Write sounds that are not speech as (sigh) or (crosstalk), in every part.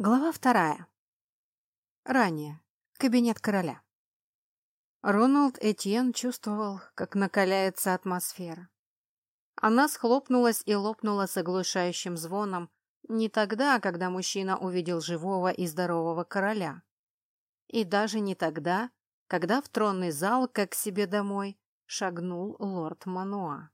Глава вторая. Ранее. Кабинет короля. Роналд Этьен чувствовал, как накаляется атмосфера. Она схлопнулась и лопнула с оглушающим звоном не тогда, когда мужчина увидел живого и здорового короля. И даже не тогда, когда в тронный зал, как себе домой, шагнул лорд Мануа.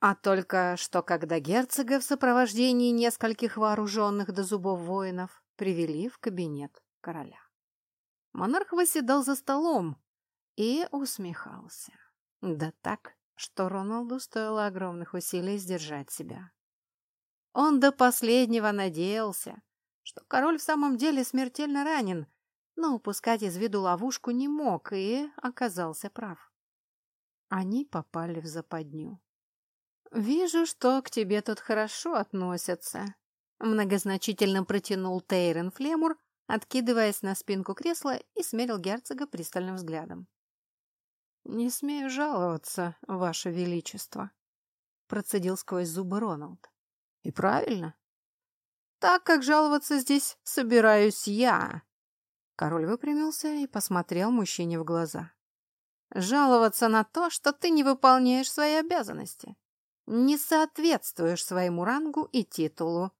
А только что когда герцога в сопровождении нескольких вооруженных до зубов воинов привели в кабинет короля. Монарх восседал за столом и усмехался. Да так, что Роналду стоило огромных усилий сдержать себя. Он до последнего надеялся, что король в самом деле смертельно ранен, но упускать из виду ловушку не мог и оказался прав. Они попали в западню. «Вижу, что к тебе тут хорошо относятся», — многозначительно протянул Тейрен Флемур, откидываясь на спинку кресла и смерил герцога пристальным взглядом. «Не смею жаловаться, ваше величество», — процедил сквозь зубы Роналд. «И правильно. Так как жаловаться здесь собираюсь я». Король выпрямился и посмотрел мужчине в глаза. «Жаловаться на то, что ты не выполняешь свои обязанности не соответствуешь своему рангу и титулу.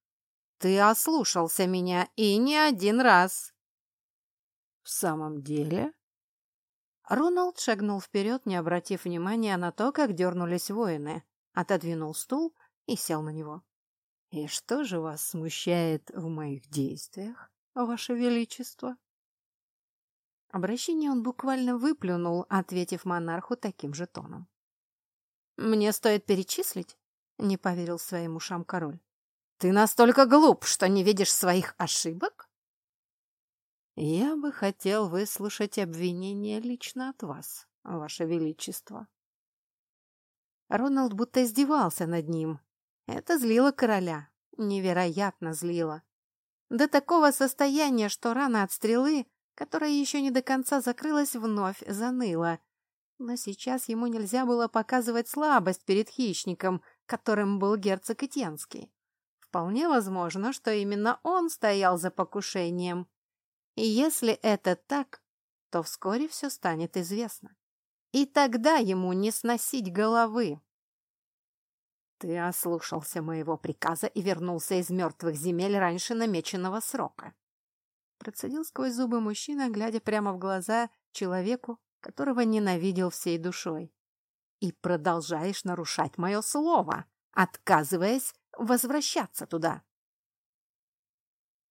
Ты ослушался меня и не один раз. В самом деле? Роналд шагнул вперед, не обратив внимания на то, как дернулись воины, отодвинул стул и сел на него. «И что же вас смущает в моих действиях, ваше величество?» Обращение он буквально выплюнул, ответив монарху таким же тоном. «Мне стоит перечислить?» — не поверил своим ушам король. «Ты настолько глуп, что не видишь своих ошибок?» «Я бы хотел выслушать обвинение лично от вас, ваше величество». Роналд будто издевался над ним. Это злило короля, невероятно злило. До такого состояния, что рана от стрелы, которая еще не до конца закрылась, вновь заныла, но сейчас ему нельзя было показывать слабость перед хищником, которым был герцог Итенский. Вполне возможно, что именно он стоял за покушением. И если это так, то вскоре все станет известно. И тогда ему не сносить головы. Ты ослушался моего приказа и вернулся из мертвых земель раньше намеченного срока. Процедил сквозь зубы мужчина, глядя прямо в глаза человеку, которого ненавидел всей душой. И продолжаешь нарушать мое слово, отказываясь возвращаться туда.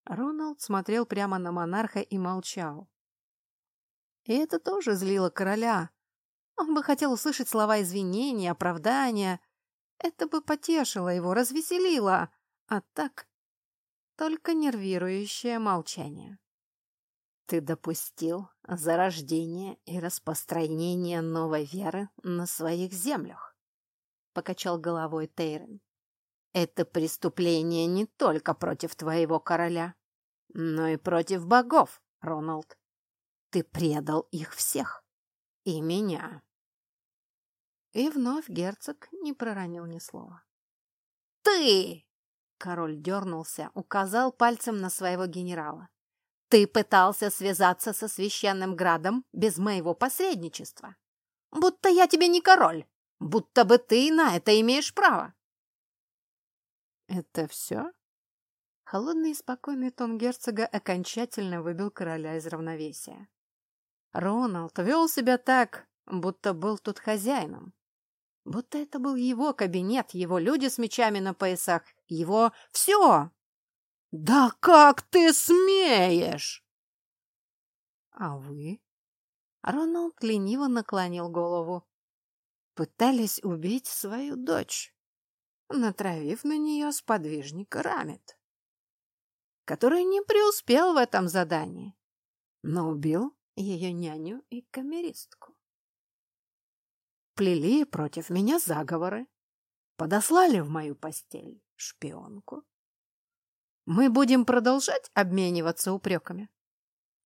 Роналд смотрел прямо на монарха и молчал. И это тоже злило короля. Он бы хотел услышать слова извинения, оправдания. Это бы потешило его, развеселило. А так только нервирующее молчание. Ты допустил зарождение и распространение новой веры на своих землях, покачал головой Тейрен. Это преступление не только против твоего короля, но и против богов, Роналд. Ты предал их всех. И меня. И вновь герцог не проронил ни слова. «Ты!» Король дернулся, указал пальцем на своего генерала. Ты пытался связаться со священным градом без моего посредничества. Будто я тебе не король, будто бы ты на это имеешь право. Это все? Холодный и спокойный тон герцога окончательно выбил короля из равновесия. Роналд вел себя так, будто был тут хозяином. Будто это был его кабинет, его люди с мечами на поясах, его все. «Да как ты смеешь!» «А вы?» Роналд лениво наклонил голову. «Пытались убить свою дочь, натравив на нее сподвижника Рамет, который не преуспел в этом задании, но убил ее няню и камеристку. Плели против меня заговоры, подослали в мою постель шпионку, мы будем продолжать обмениваться упреками?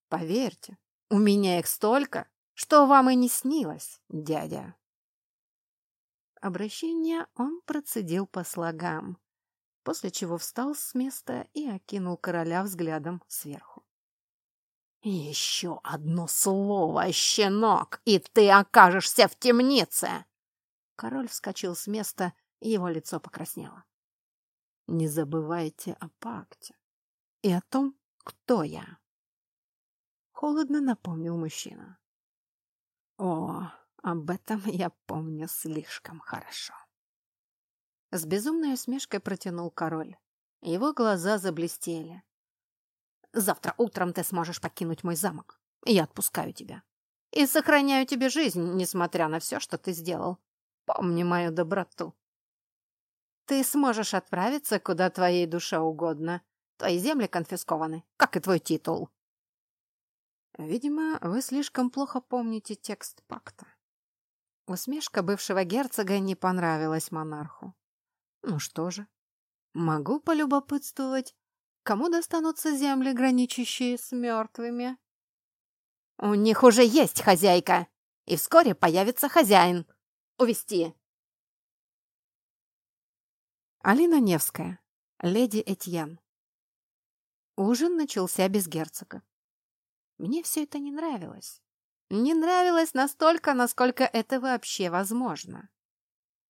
Поверьте, у меня их столько, что вам и не снилось, дядя. Обращение он процедил по слогам. после чего встал с места и окинул короля взглядом сверху. «Еще одно слово, щенок, и ты окажешься в темнице!» Король вскочил с места, его лицо покраснело. «Не забывайте о пакте и о том, кто я!» Холодно напомнил мужчина. «О, об этом (laughs) я помню слишком хорошо!» С безумной усмешкой протянул король. Его глаза заблестели. «Завтра утром ты сможешь покинуть мой замок. Я отпускаю тебя. И сохраняю тебе жизнь, несмотря на все, что ты сделал. Помни мою доброту. Ты сможешь отправиться, куда твоей душе угодно. Твои земли конфискованы, как и твой титул». «Видимо, вы слишком плохо помните текст пакта». Усмешка бывшего герцога не понравилась монарху. Ну что же, могу полюбопытствовать, кому достанутся земли, граничащие с мертвыми? У них уже есть хозяйка, и вскоре появится хозяин. Увести. Алина Невская, леди Этьен. Ужин начался без герцога. Мне все это не нравилось. Не нравилось настолько, насколько это вообще возможно.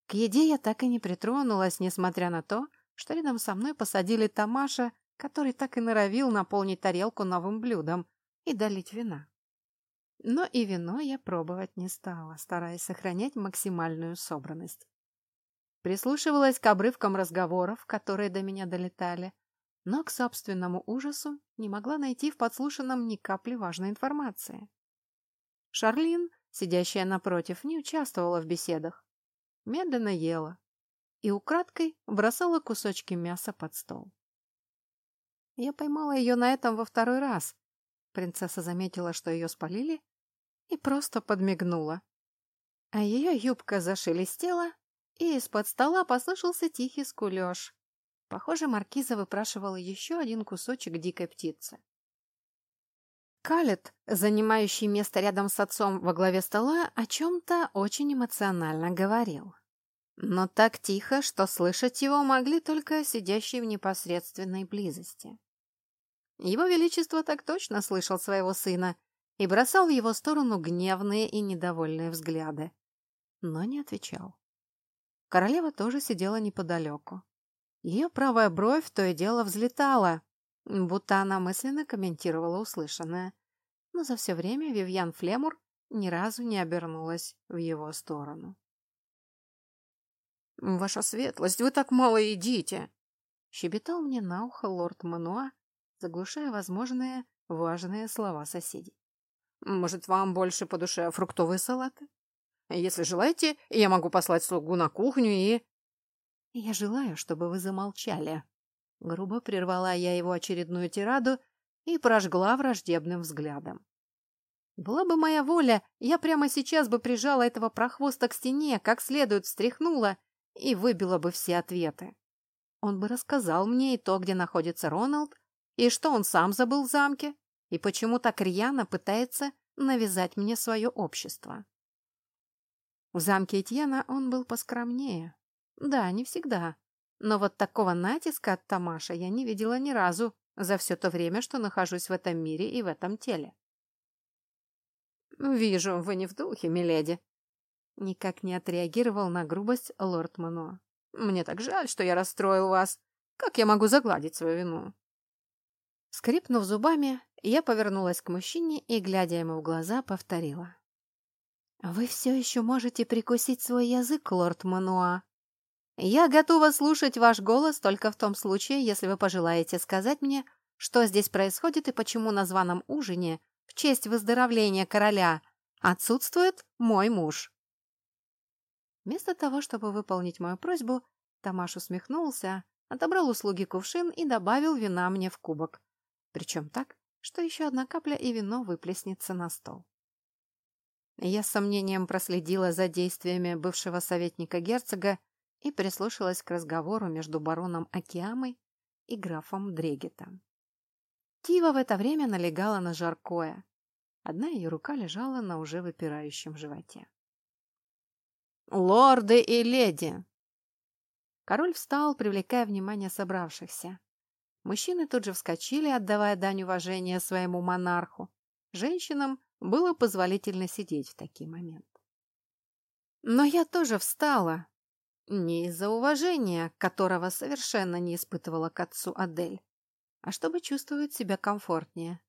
К еде я так и не притронулась, несмотря на то, что рядом со мной посадили Тамаша, который так и норовил наполнить тарелку новым блюдом и долить вина. Но и вино я пробовать не стала, стараясь сохранять максимальную собранность. Прислушивалась к обрывкам разговоров, которые до меня долетали, но к собственному ужасу не могла найти в подслушанном ни капли важной информации. Шарлин, сидящая напротив, не участвовала в беседах, медленно ела и украдкой бросала кусочки мяса под стол. Я поймала ее на этом во второй раз. Принцесса заметила, что ее спалили, и просто подмигнула. А ее юбка зашелестела, и из-под стола послышался тихий скулеж. Похоже, маркиза выпрашивала еще один кусочек дикой птицы. Калет, занимающий место рядом с отцом во главе стола, о чем-то очень эмоционально говорил. Но так тихо, что слышать его могли только сидящие в непосредственной близости. Его Величество так точно слышал своего сына и бросал в его сторону гневные и недовольные взгляды, но не отвечал. Королева тоже сидела неподалеку. Ее правая бровь то и дело взлетала, будто она мысленно комментировала услышанное. Но за все время Вивьян Флемур ни разу не обернулась в его сторону. «Ваша светлость, вы так мало едите!» Щебетал мне на ухо лорд Мануа, заглушая возможные важные слова соседей. «Может, вам больше по душе фруктовые салаты? Если желаете, я могу послать слугу на кухню и...» «Я желаю, чтобы вы замолчали», Грубо прервала я его очередную тираду и прожгла враждебным взглядом. Была бы моя воля, я прямо сейчас бы прижала этого прохвоста к стене, как следует встряхнула и выбила бы все ответы. Он бы рассказал мне и то, где находится Роналд, и что он сам забыл в замке, и почему так рьяно пытается навязать мне свое общество. В замке Этьена он был поскромнее. Да, не всегда. Но вот такого натиска от Тамаша я не видела ни разу за все то время, что нахожусь в этом мире и в этом теле. «Вижу, вы не в духе, миледи», — никак не отреагировал на грубость лорд Мануа. «Мне так жаль, что я расстроил вас. Как я могу загладить свою вину?» Скрипнув зубами, я повернулась к мужчине и, глядя ему в глаза, повторила. «Вы все еще можете прикусить свой язык, лорд Мануа. Я готова слушать ваш голос только в том случае, если вы пожелаете сказать мне, что здесь происходит и почему на званом ужине в честь выздоровления короля отсутствует мой муж. Вместо того, чтобы выполнить мою просьбу, Тамаш усмехнулся, отобрал услуги кувшин и добавил вина мне в кубок. Причем так, что еще одна капля и вино выплеснется на стол. Я с сомнением проследила за действиями бывшего советника герцога и прислушалась к разговору между бароном Акиамой и графом Дрегетом. Тива в это время налегала на жаркое. Одна ее рука лежала на уже выпирающем животе. «Лорды и леди!» Король встал, привлекая внимание собравшихся. Мужчины тут же вскочили, отдавая дань уважения своему монарху. Женщинам было позволительно сидеть в такие моменты. Но я тоже встала. Не из-за уважения, которого совершенно не испытывала к отцу Адель, а чтобы чувствовать себя комфортнее.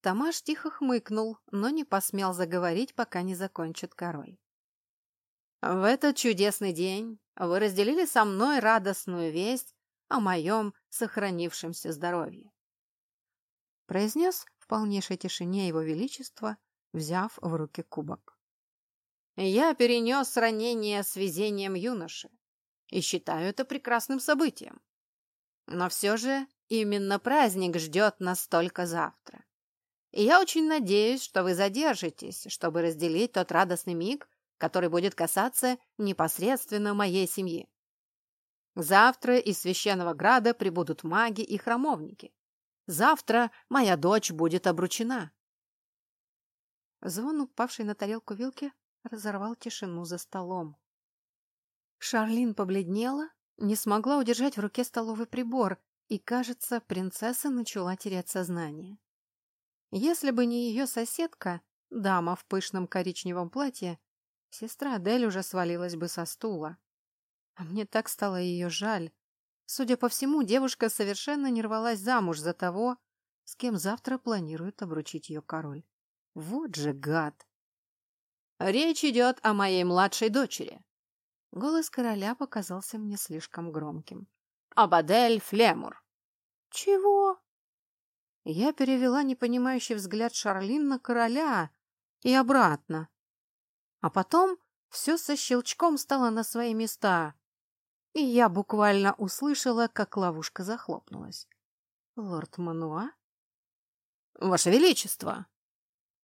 Тамаш тихо хмыкнул, но не посмел заговорить, пока не закончит король. «В этот чудесный день вы разделили со мной радостную весть о моем сохранившемся здоровье», произнес полнейшей тишине его величество, взяв в руки кубок. «Я перенес ранение с везением юноши и считаю это прекрасным событием. Но все же именно праздник ждет нас только завтра. И я очень надеюсь, что вы задержитесь, чтобы разделить тот радостный миг, который будет касаться непосредственно моей семьи. Завтра из священного града прибудут маги и храмовники. Завтра моя дочь будет обручена. Звон, упавший на тарелку вилки, разорвал тишину за столом. Шарлин побледнела, не смогла удержать в руке столовый прибор, и, кажется, принцесса начала терять сознание. Если бы не ее соседка, дама в пышном коричневом платье, сестра Адель уже свалилась бы со стула. А мне так стало ее жаль. Судя по всему, девушка совершенно не рвалась замуж за того, с кем завтра планирует обручить ее король. Вот же гад! Речь идет о моей младшей дочери. Голос короля показался мне слишком громким. Абадель Флемур. Чего? Я перевела непонимающий взгляд Шарлин на короля и обратно. А потом все со щелчком стало на свои места, и я буквально услышала, как ловушка захлопнулась. «Лорд Мануа?» «Ваше Величество!»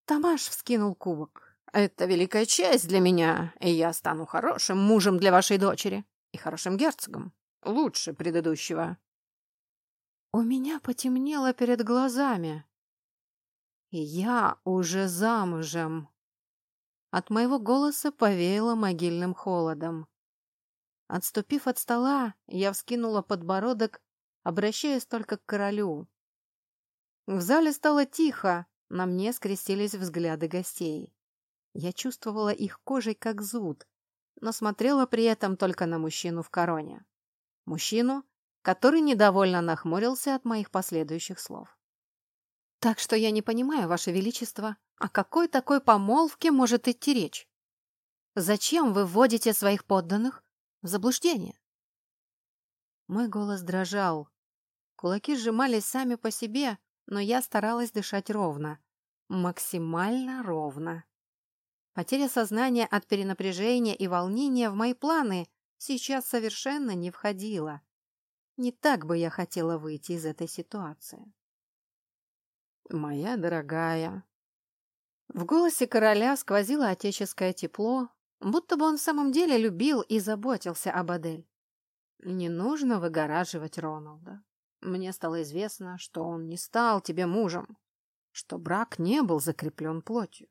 Тамаш вскинул кубок. «Это великая честь для меня, и я стану хорошим мужем для вашей дочери и хорошим герцогом, лучше предыдущего». У меня потемнело перед глазами. И я уже замужем. От моего голоса повеяло могильным холодом. Отступив от стола, я вскинула подбородок, обращаясь только к королю. В зале стало тихо, на мне скрестились взгляды гостей. Я чувствовала их кожей как зуд, но смотрела при этом только на мужчину в короне. Мужчину, который недовольно нахмурился от моих последующих слов. «Так что я не понимаю, Ваше Величество, о какой такой помолвке может идти речь? Зачем вы вводите своих подданных заблуждение?» Мой голос дрожал. Кулаки сжимались сами по себе, но я старалась дышать ровно. Максимально ровно. Потеря сознания от перенапряжения и волнения в мои планы сейчас совершенно не входила. Не так бы я хотела выйти из этой ситуации. «Моя дорогая...» В голосе короля сквозило отеческое тепло, будто бы он в самом деле любил и заботился об Адель. «Не нужно выгораживать Роналда. Мне стало известно, что он не стал тебе мужем, что брак не был закреплен плотью.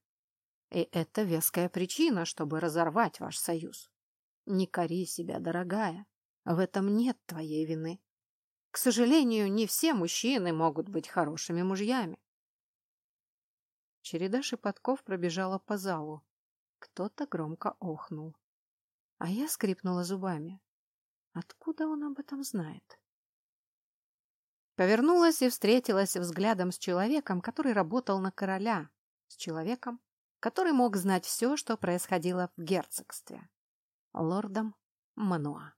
И это веская причина, чтобы разорвать ваш союз. Не кори себя, дорогая. В этом нет твоей вины. К сожалению, не все мужчины могут быть хорошими мужьями. Череда шепотков пробежала по залу. Кто-то громко охнул. А я скрипнула зубами. Откуда он об этом знает? Повернулась и встретилась взглядом с человеком, который работал на короля, с человеком, который мог знать все, что происходило в герцогстве, лордом Мануа.